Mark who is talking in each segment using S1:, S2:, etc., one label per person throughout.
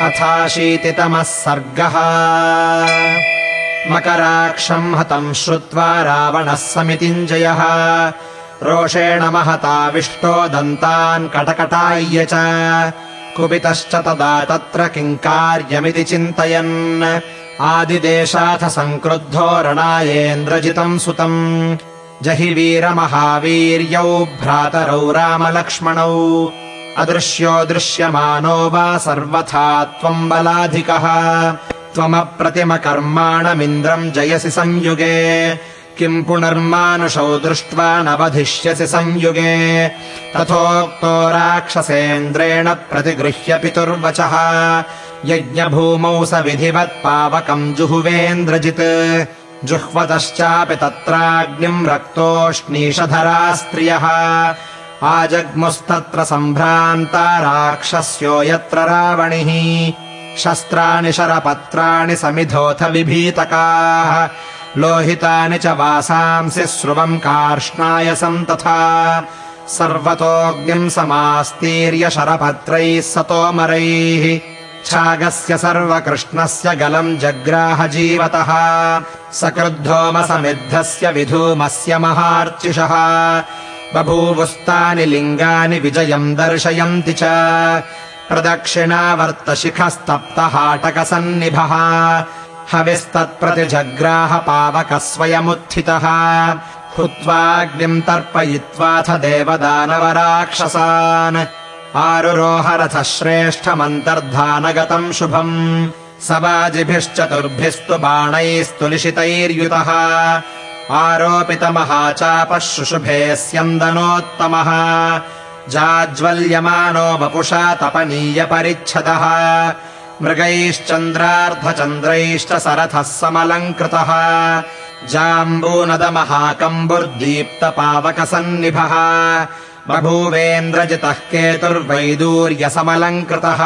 S1: अथाशीतितमः सर्गः। मकराक्षम् हतम् श्रुत्वा रावणः समितिञ्जयः। रोषेण महताविष्टो दन्तान् कटकटाय्य च। कुपितश्च तदा तत्र किम् कार्यमिति चिन्तयन्। आदिदेशाथ सङ्क्रुद्धो रणायेन्द्रजितम् सुतम्। जहि वीरमहावीर्यौ भ्रातरौ रामलक्ष्मणौ अदृश्यो दृश्यमानो वा सर्वथा त्वम् बलाधिकः। त्वमप्रतिमकर्माणमिन्द्रम् जयसि संयुगे। किम् पुनर्मानुषौ दृष्ट्वा नवधिष्यसि संयुगे। तथोक्तो राक्षसेन्द्रेण प्रतिगृह्य पितुर्वचः। यज्ञभूमौ स विधिवत्पावकम् जुहुवेन्द्रजित्। जुह्वतश्चापि तत्राग्निम् रक्तोष्णीषधरा स्त्रियः आजग्मुस्तत्र सम्भ्रान्ता राक्षस्यो यत्र रावणिः। शस्त्राणि शरपत्राणि समिधोऽथ विभीतकाः। लोहितानि च वासांसि स्रुवम् कार्ष्णायसम् तथा सर्वतोऽग्निम् समास्तीर्य शरपत्रैः सतोमरैः। छागस्य सर्वकृष्णस्य गलम् जग्राह जीवतः। सकृद्धोमसमिद्धस्य विधूमस्य महार्चिषः बभूवुस्तानि लिङ्गानि विजयम् दर्शयन्ति च। प्रदक्षिणावर्तशिखस्तप्तहाटकसन्निभः। हविस्तत्प्रतिजग्राह पावकः स्वयमुत्थितः हुत्वाग्निम् तर्पयित्वाथ देवदानवराक्षसान्। आरुरोहरथः श्रेष्ठमन्तर्धानगतम् शुभम्। सवाजिभिश्चतुर्भिस्तु बाणैस्तु निशितैर्युतः आरोपितमहाचापः शुशुभे स्यन्दनोत्तमः जाज्वल्यमानो वपुषा तपनीयपरिच्छदः। मृगैश्चन्द्रार्धचन्द्रैश्च सरथः समलङ्कृतः। जाम्बूनदमहाकम्बुर्दीप्तपावकसन्निभः। बभूवेन्द्रजितः केतुर्वैदूर्यसमलङ्कृतः।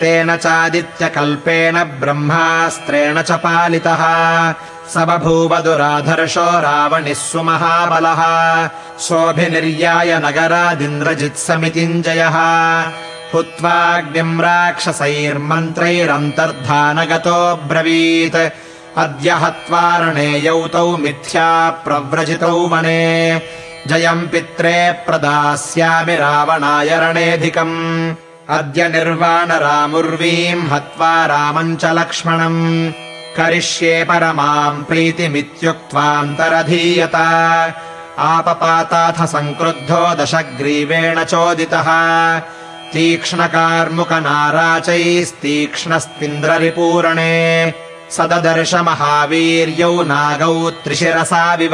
S1: तेन चादित्यकल्पेन ब्रह्मास्त्रेण च पालितः स बभूव दुराधर्षो रावणिः सुमहाबलः सोऽभिनिर्याय नगरादिन्द्रजित्समितिञ्जयः हुत्वाग्निम् राक्षसैर्मन्त्रैरन्तर्धानगतो ब्रवीत्। अद्य हत्वारणे यौतौ मिथ्या प्रव्रजितौ वने जयम् पित्रे प्रदास्यामि रावणाय रणेऽधिकम् अद्य निर्वाणरामुर्वीम् हत्वा रामम् च लक्ष्मणम् करिष्ये परमाम् प्रीतिमित्युक्त्वान्तरधीयत। आपपाताथ सङ्क्रुद्धो दशग्रीवेण चोदितः। तीक्ष्णकार्मुकनाराचैस्तीक्ष्णस्तिन्द्ररिपूरणे। सददर्श महावीर्यौ नागौ त्रिशिरसाविव।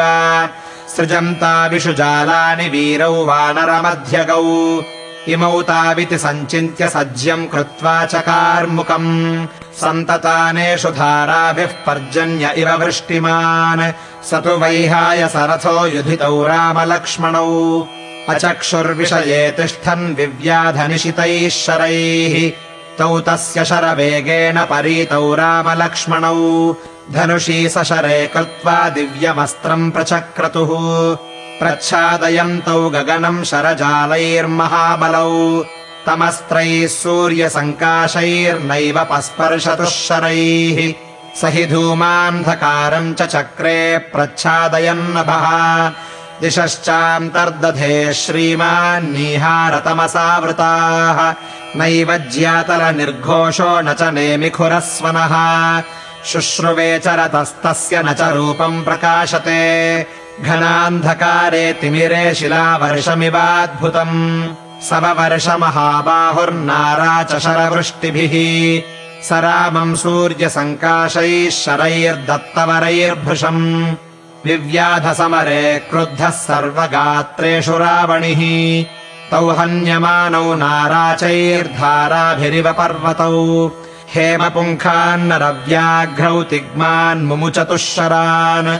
S1: सृजन्ताविषु जालानि वीरौ वानरमध्यगौ इमौ ताविति सञ्चिन्त्य सज्यम् कृत्वा च कार्मुकम्। सन्ततानेषु धाराभिः पर्जन्य इव वृष्टिमान्। स तु वैहाय सरथो युधितौ रामलक्ष्मणौ। अचक्षुर्विषये तिष्ठन् विव्याधनिशितैः शरैः। तौ तस्य शरवेगेन परीतौ रामलक्ष्मणौ। धनुषी सशरे कृत्वा दिव्यमस्त्रम् प्रचक्रतुः प्रच्छादयन्तौ गगनम् शरजालैर्महाबलौ। तमस्त्रैः सूर्यसङ्काशैर्नैव पस्पर्शतुः शरैः। स हि धूमान्धकारम् च चक्रे प्रच्छादयन्नभः। दिशश्चान्तर्दधे श्रीमान्नीहारतमसावृताः। नैव ज्यातलनिर्घोषो न च नेमिखुरस्वनः। शुश्रुवे चरतस्तस्य न च रूपम् प्रकाशते घनान्धकारे तिमिरे शिलावर्षमिवाद्भुतम्। समवर्षमहाबाहुर्नारा च शरवृष्टिभिः स रामम् सूर्यसङ्काशैः शरैर्दत्तवरैर्भृशम् विव्याधसमरे क्रुद्धः सर्वगात्रेषु रावणिः। तौ हन्यमानौ नाराचैर्धाराभिरिव पर्वतौ। हेमपुङ्खान्नरव्याघ्रौ तिग्मान्मुमुचतुःशरान्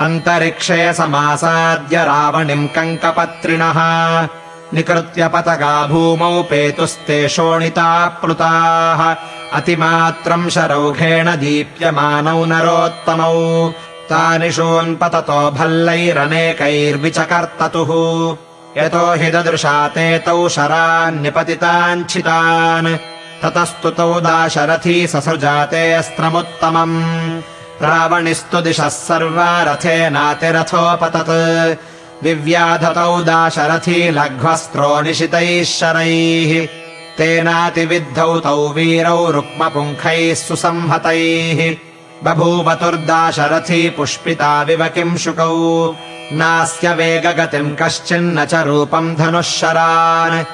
S1: अन्तरिक्षे समासाद्य रावणिम् कङ्कपत्रिणः। निकृत्य पतगा भूमौ पेतुस्ते शोणिताप्लुताः अतिमात्रम् शरौघेण दीप्यमानौ नरोत्तमौ। तानि शून्पततो भल्लैरनेकैर्विचकर्ततुः। यतो हि ददृशा ते तौ शरान्निपतिताञ्छितान् ततस्तुतौ दाशरथी ससृजाते अस्त्रमुत्तमम् रावणिस्तु दिशः सर्वा रथेनातिरथोपतत् विव्याधतौ दाशरथी लघ्वस्त्रो निशितैः शरैः। तेनातिविद्धौ तौ वीरौ रुक्मपुङ्खैः सुसंहतैः। बभूवतुर्दाशरथी पुष्पिताविव किम् शुकौ। नास्य वेगगतिम् कश्चिन्न च रूपम् धनुःशरान्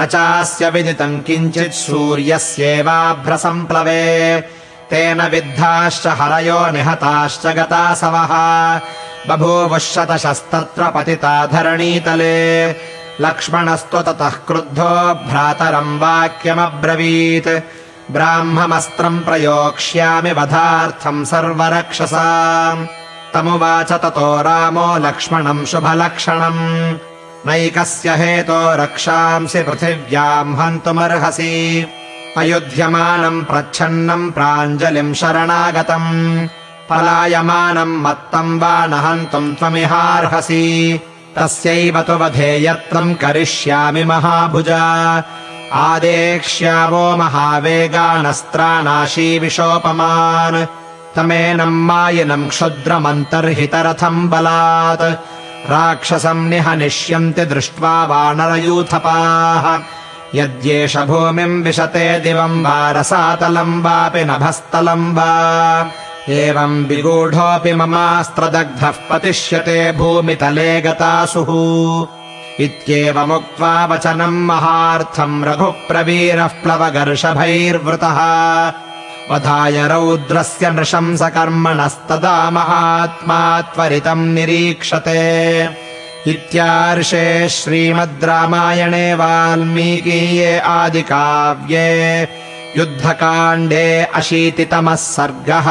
S1: न चास्य विदितम् किञ्चित् सूर्यस्येवाभ्रसम्प्लवे तेन विद्धाश्च हरयो निहताश्च गतासवः। बभूवुः शतशस्तत्र पतिता धरणीतले। लक्ष्मणस्तु ततः क्रुद्धो भ्रातरम् वाक्यमब्रवीत्। ब्राह्ममस्त्रम् प्रयोक्ष्यामि वधार्थम् सर्वरक्षसाम् तमुवाच ततो रामो लक्ष्मणम् शुभलक्षणम्। नैकस्य हेतो रक्षांसि पृथिव्याम् हन्तुमर्हसि अयुध्यमानम् प्रच्छन्नम् प्राञ्जलिम् शरणागतम् पलायमानम् मत्तम् वा न हन्तुम् त्वमिहार्हसि तस्यैव तु वधेयत्नम् करिष्यामि महाभुजा आदेक्ष्यामो महावेगानस्त्रानाशी विशोपमान् तमेनम् मायिनम् क्षुद्रमन्तर्हितरथम् बलात् राक्षसम् निहनिष्यन्ति दृष्ट्वा वानरयूथपाः यद्येष भूमिम् विशते दिवम् वा रसातलम् वापि नभस्तलम् वा। एवम् विगूढोऽपि ममास्त्रदग्धः पतिष्यते भूमितले गतासुः। इत्येवमुक्त्वा वचनम् महार्थम् रघुप्रवीरः प्लवगर्षभैर्वृतः। वधाय रौद्रस्य नृशंसकर्मणस्तदा महात्मा त्वरितम् निरीक्षते इत्यार्षे श्रीमद् रामायणे वाल्मीकीये आदिकाव्ये युद्धकाण्डे अशीतितमः सर्गः